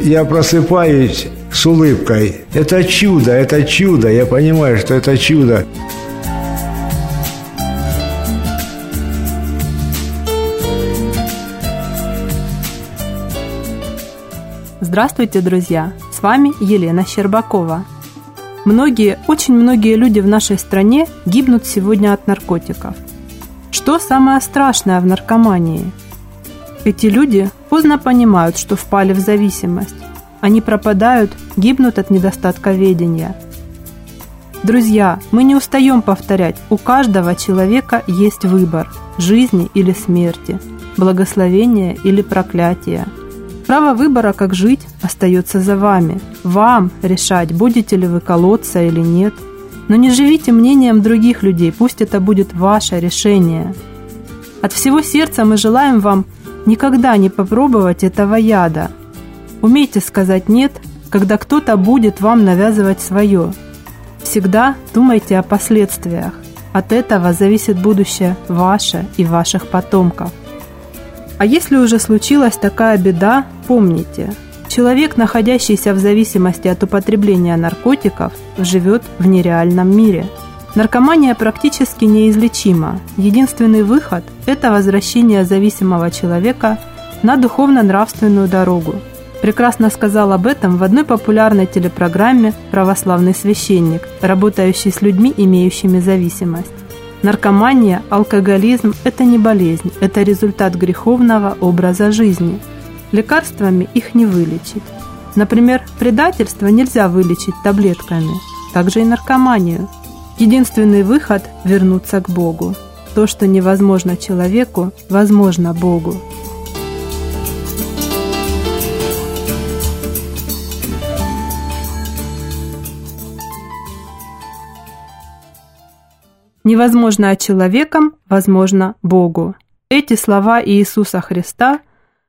Я просыпаюсь с улыбкой. Это чудо, это чудо. Я понимаю, что это чудо. Здравствуйте, друзья! С вами Елена Щербакова. Многие, очень многие люди в нашей стране гибнут сегодня от наркотиков. Что самое страшное в наркомании? Эти люди поздно понимают, что впали в зависимость. Они пропадают, гибнут от недостатка ведения. Друзья, мы не устаем повторять, у каждого человека есть выбор – жизни или смерти, благословения или проклятия – Право выбора, как жить, остается за вами. Вам решать, будете ли вы колоться или нет. Но не живите мнением других людей, пусть это будет ваше решение. От всего сердца мы желаем вам никогда не попробовать этого яда. Умейте сказать «нет», когда кто-то будет вам навязывать свое. Всегда думайте о последствиях. От этого зависит будущее ваше и ваших потомков. А если уже случилась такая беда, помните, человек, находящийся в зависимости от употребления наркотиков, живет в нереальном мире. Наркомания практически неизлечима. Единственный выход – это возвращение зависимого человека на духовно-нравственную дорогу. Прекрасно сказал об этом в одной популярной телепрограмме православный священник, работающий с людьми, имеющими зависимость. Наркомания, алкоголизм – это не болезнь, это результат греховного образа жизни. Лекарствами их не вылечить. Например, предательство нельзя вылечить таблетками, также и наркоманию. Единственный выход – вернуться к Богу. То, что невозможно человеку, возможно Богу. Невозможное человеком, возможно Богу. Эти слова Иисуса Христа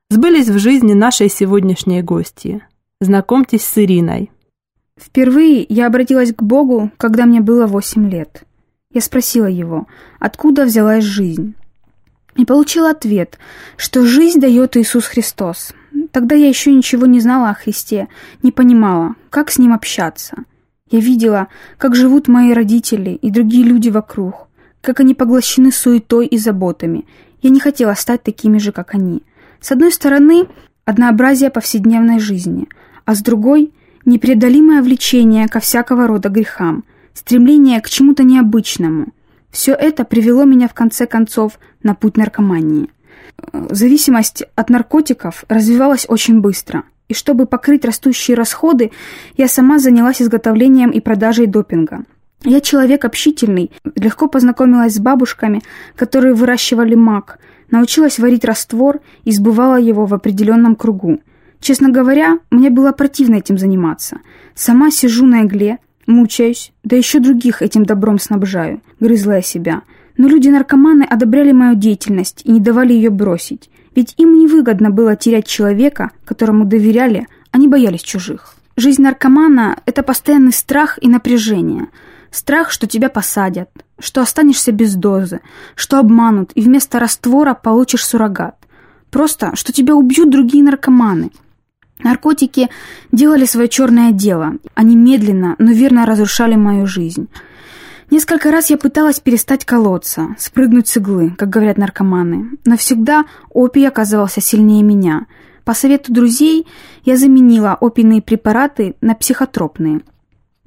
сбылись в жизни нашей сегодняшней гости. Знакомьтесь с Ириной. Впервые я обратилась к Богу, когда мне было восемь лет. Я спросила его, откуда взялась жизнь. И получила ответ, что жизнь дает Иисус Христос. Тогда я еще ничего не знала о Христе, не понимала, как с Ним общаться – я видела, как живут мои родители и другие люди вокруг, как они поглощены суетой и заботами. Я не хотела стать такими же, как они. С одной стороны, однообразие повседневной жизни, а с другой – непреодолимое влечение ко всякого рода грехам, стремление к чему-то необычному. Все это привело меня в конце концов на путь наркомании. Зависимость от наркотиков развивалась очень быстро – и чтобы покрыть растущие расходы, я сама занялась изготовлением и продажей допинга. Я человек общительный, легко познакомилась с бабушками, которые выращивали мак, научилась варить раствор и сбывала его в определенном кругу. Честно говоря, мне было противно этим заниматься. Сама сижу на игле, мучаюсь, да еще других этим добром снабжаю, грызла я себя. Но люди-наркоманы одобряли мою деятельность и не давали ее бросить. Ведь им невыгодно было терять человека, которому доверяли, они боялись чужих. Жизнь наркомана – это постоянный страх и напряжение. Страх, что тебя посадят, что останешься без дозы, что обманут и вместо раствора получишь суррогат. Просто, что тебя убьют другие наркоманы. Наркотики делали свое черное дело. Они медленно, но верно разрушали мою жизнь. Несколько раз я пыталась перестать колоться, спрыгнуть с иглы, как говорят наркоманы, но всегда опий оказывался сильнее меня. По совету друзей я заменила опийные препараты на психотропные.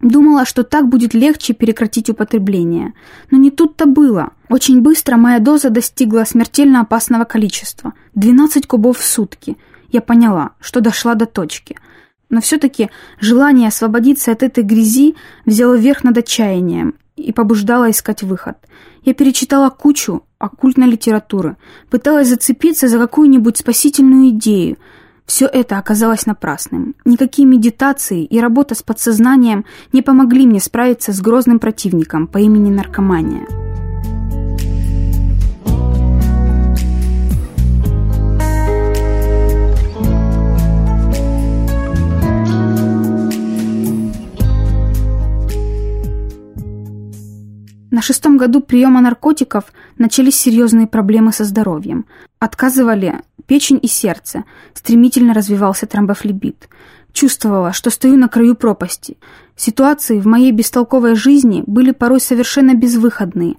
Думала, что так будет легче прекратить употребление. Но не тут-то было. Очень быстро моя доза достигла смертельно опасного количества – 12 кубов в сутки. Я поняла, что дошла до точки. Но все-таки желание освободиться от этой грязи взяло верх над отчаянием и побуждало искать выход. Я перечитала кучу оккультной литературы, пыталась зацепиться за какую-нибудь спасительную идею. Все это оказалось напрасным. Никакие медитации и работа с подсознанием не помогли мне справиться с грозным противником по имени наркомания. На шестом году приема наркотиков начались серьезные проблемы со здоровьем. Отказывали печень и сердце, стремительно развивался тромбофлебит. Чувствовала, что стою на краю пропасти. Ситуации в моей бестолковой жизни были порой совершенно безвыходные.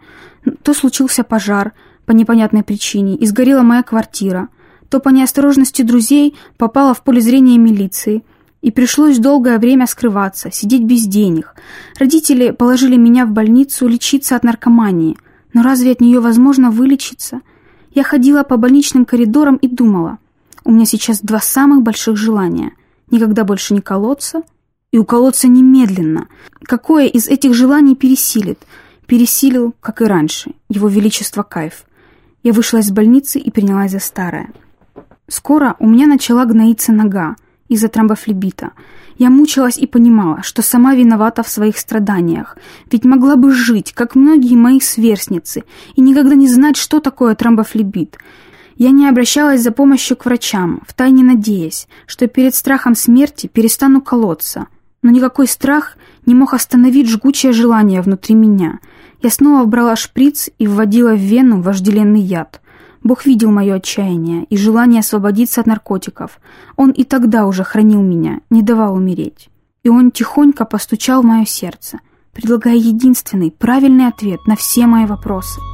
То случился пожар по непонятной причине, и сгорела моя квартира, то по неосторожности друзей попала в поле зрения милиции – и пришлось долгое время скрываться, сидеть без денег. Родители положили меня в больницу лечиться от наркомании. Но разве от нее возможно вылечиться? Я ходила по больничным коридорам и думала, у меня сейчас два самых больших желания. Никогда больше не колоться и уколоться немедленно. Какое из этих желаний пересилит? Пересилил, как и раньше, его величество кайф. Я вышла из больницы и принялась за старое. Скоро у меня начала гноиться нога из-за тромбофлебита. Я мучилась и понимала, что сама виновата в своих страданиях, ведь могла бы жить, как многие мои сверстницы, и никогда не знать, что такое тромбофлебит. Я не обращалась за помощью к врачам, втайне надеясь, что перед страхом смерти перестану колоться. Но никакой страх не мог остановить жгучее желание внутри меня. Я снова брала шприц и вводила в вену вожделенный яд. Бог видел мое отчаяние и желание освободиться от наркотиков. Он и тогда уже хранил меня, не давал умереть. И он тихонько постучал в мое сердце, предлагая единственный правильный ответ на все мои вопросы –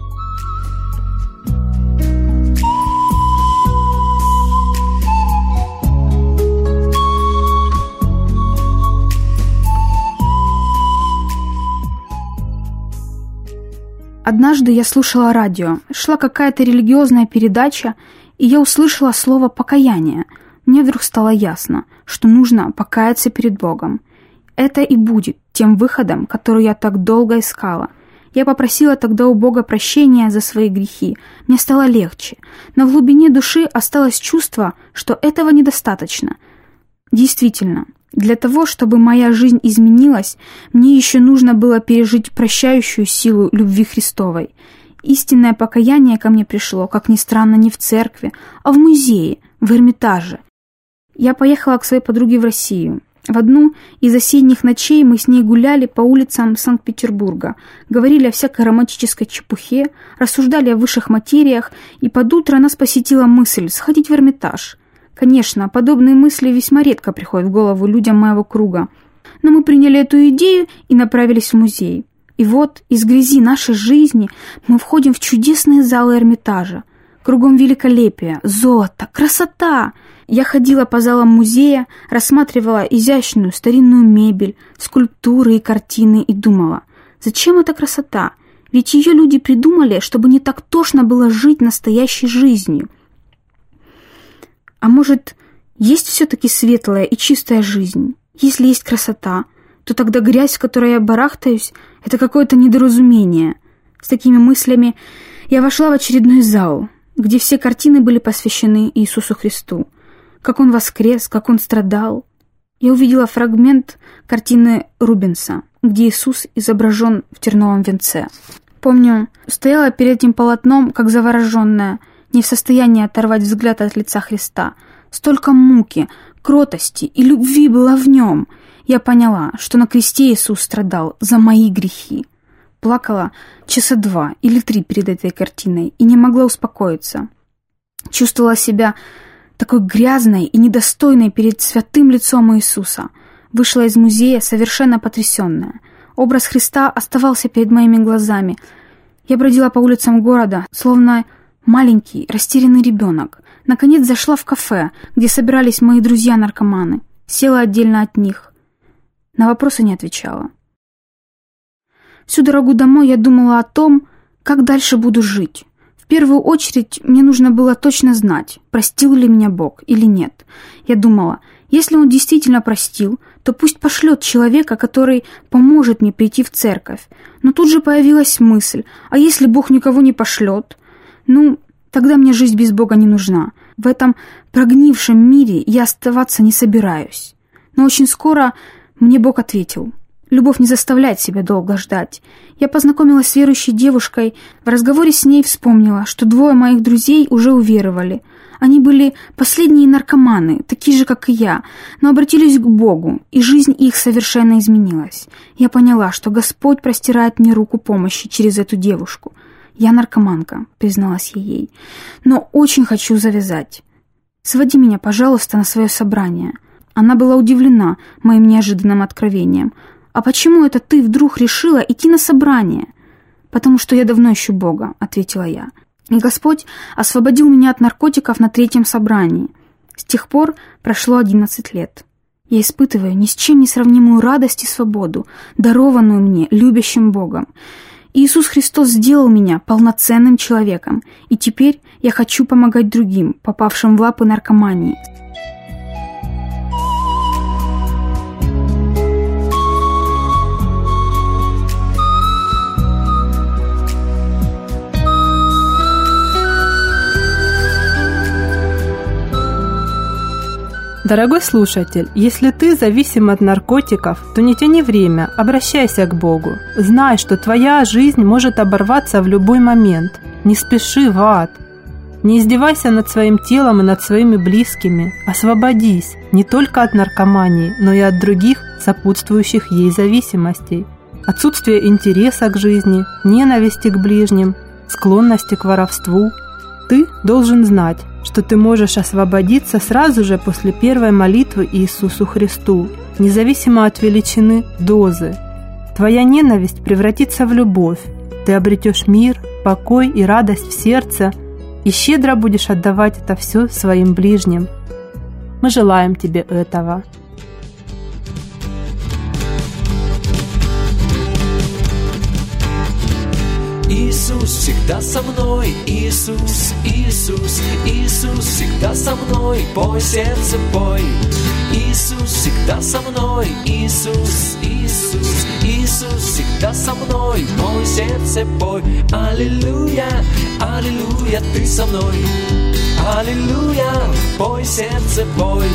Однажды я слушала радио, шла какая-то религиозная передача, и я услышала слово «покаяние». Мне вдруг стало ясно, что нужно покаяться перед Богом. Это и будет тем выходом, который я так долго искала. Я попросила тогда у Бога прощения за свои грехи. Мне стало легче, но в глубине души осталось чувство, что этого недостаточно. Действительно, для того, чтобы моя жизнь изменилась, мне еще нужно было пережить прощающую силу любви Христовой. Истинное покаяние ко мне пришло, как ни странно, не в церкви, а в музее, в Эрмитаже. Я поехала к своей подруге в Россию. В одну из осенних ночей мы с ней гуляли по улицам Санкт-Петербурга, говорили о всякой романтической чепухе, рассуждали о высших материях, и под утро нас посетила мысль сходить в Эрмитаж – Конечно, подобные мысли весьма редко приходят в голову людям моего круга. Но мы приняли эту идею и направились в музей. И вот из грязи нашей жизни мы входим в чудесные залы Эрмитажа. Кругом великолепие, золото, красота. Я ходила по залам музея, рассматривала изящную старинную мебель, скульптуры и картины и думала, зачем эта красота? Ведь ее люди придумали, чтобы не так тошно было жить настоящей жизнью. А может, есть все-таки светлая и чистая жизнь? Если есть красота, то тогда грязь, в которой я барахтаюсь, это какое-то недоразумение. С такими мыслями я вошла в очередной зал, где все картины были посвящены Иисусу Христу. Как Он воскрес, как Он страдал. Я увидела фрагмент картины Рубенса, где Иисус изображен в терновом венце. Помню, стояла перед этим полотном, как завороженная – не в состоянии оторвать взгляд от лица Христа. Столько муки, кротости и любви было в нем. Я поняла, что на кресте Иисус страдал за мои грехи. Плакала часа два или три перед этой картиной и не могла успокоиться. Чувствовала себя такой грязной и недостойной перед святым лицом Иисуса. Вышла из музея совершенно потрясенная. Образ Христа оставался перед моими глазами. Я бродила по улицам города, словно Маленький, растерянный ребенок. Наконец зашла в кафе, где собирались мои друзья-наркоманы. Села отдельно от них. На вопросы не отвечала. Всю дорогу домой я думала о том, как дальше буду жить. В первую очередь мне нужно было точно знать, простил ли меня Бог или нет. Я думала, если Он действительно простил, то пусть пошлет человека, который поможет мне прийти в церковь. Но тут же появилась мысль, а если Бог никого не пошлет? Ну, тогда мне жизнь без Бога не нужна. В этом прогнившем мире я оставаться не собираюсь. Но очень скоро мне Бог ответил. Любовь не заставляет себя долго ждать. Я познакомилась с верующей девушкой. В разговоре с ней вспомнила, что двое моих друзей уже уверовали – они были последние наркоманы, такие же, как и я, но обратились к Богу, и жизнь их совершенно изменилась. Я поняла, что Господь простирает мне руку помощи через эту девушку. Я наркоманка, призналась я ей, но очень хочу завязать. Своди меня, пожалуйста, на свое собрание. Она была удивлена моим неожиданным откровением. А почему это ты вдруг решила идти на собрание? Потому что я давно ищу Бога, ответила я. И Господь освободил меня от наркотиков на третьем собрании. С тех пор прошло одиннадцать лет. Я испытываю ни с чем не сравнимую радость и свободу, дарованную мне любящим Богом. Иисус Христос сделал меня полноценным человеком, и теперь я хочу помогать другим, попавшим в лапы наркомании. Дорогой слушатель, если ты зависим от наркотиков, то не тяни время, обращайся к Богу. Знай, что твоя жизнь может оборваться в любой момент. Не спеши в ад. Не издевайся над своим телом и над своими близкими. Освободись не только от наркомании, но и от других сопутствующих ей зависимостей. Отсутствие интереса к жизни, ненависти к ближним, склонности к воровству. Ты должен знать, что ты можешь освободиться сразу же после первой молитвы Иисусу Христу, независимо от величины дозы. Твоя ненависть превратится в любовь, ты обретешь мир, покой и радость в сердце и щедро будешь отдавать это все своим ближним. Мы желаем тебе этого. Иисус всегда со мной, Иисус, Иисус, Иисус всегда со мной, пой сердце, пой. Иисус всегда со мной, Иисус, Иисус, Иисус всегда со мной, пой сердце, пой. Аллилуйя, аллилуйя, ты со мной. Аллилуйя, пой сердце, пой.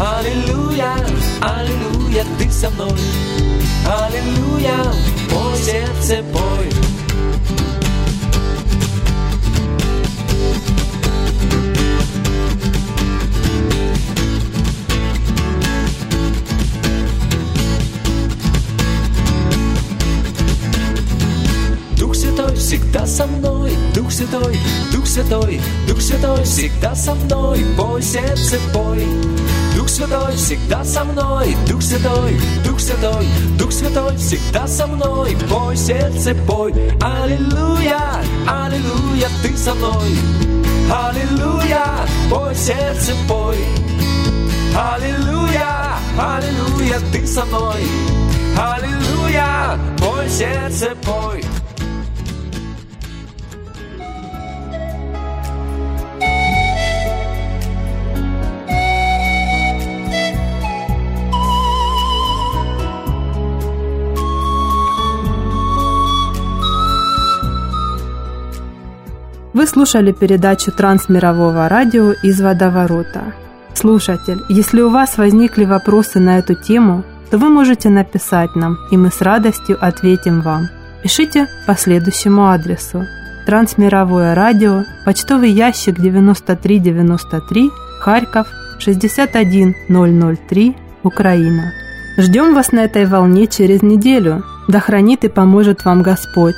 Аллилуйя, аллилуйя, ты со мной. Аллилуйя, пой сердце, пой. Всегда со мной, пой сердце, пой. Дух Святой всегда со мной, Дух Святой, Дух Святой, Дух Святой всегда со мной, пой сердце, пой. Аллилуйя, аллилуйя, ты со мной. Аллилуйя, пой сердце, пой. Аллилуйя, аллилуйя, ты со мной. Аллилуйя, пой сердце, пой. Вы слушали передачу Трансмирового радио из водоворота. Слушатель, если у вас возникли вопросы на эту тему, то вы можете написать нам, и мы с радостью ответим вам. Пишите по следующему адресу. Трансмировое радио, почтовый ящик 9393, Харьков, 61003, Украина. Ждем вас на этой волне через неделю. Да хранит и поможет вам Господь.